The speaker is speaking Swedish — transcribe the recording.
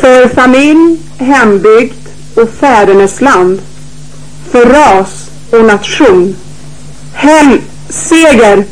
För familj, hembygd och fädernesland. För ras och nation. Hem, seger!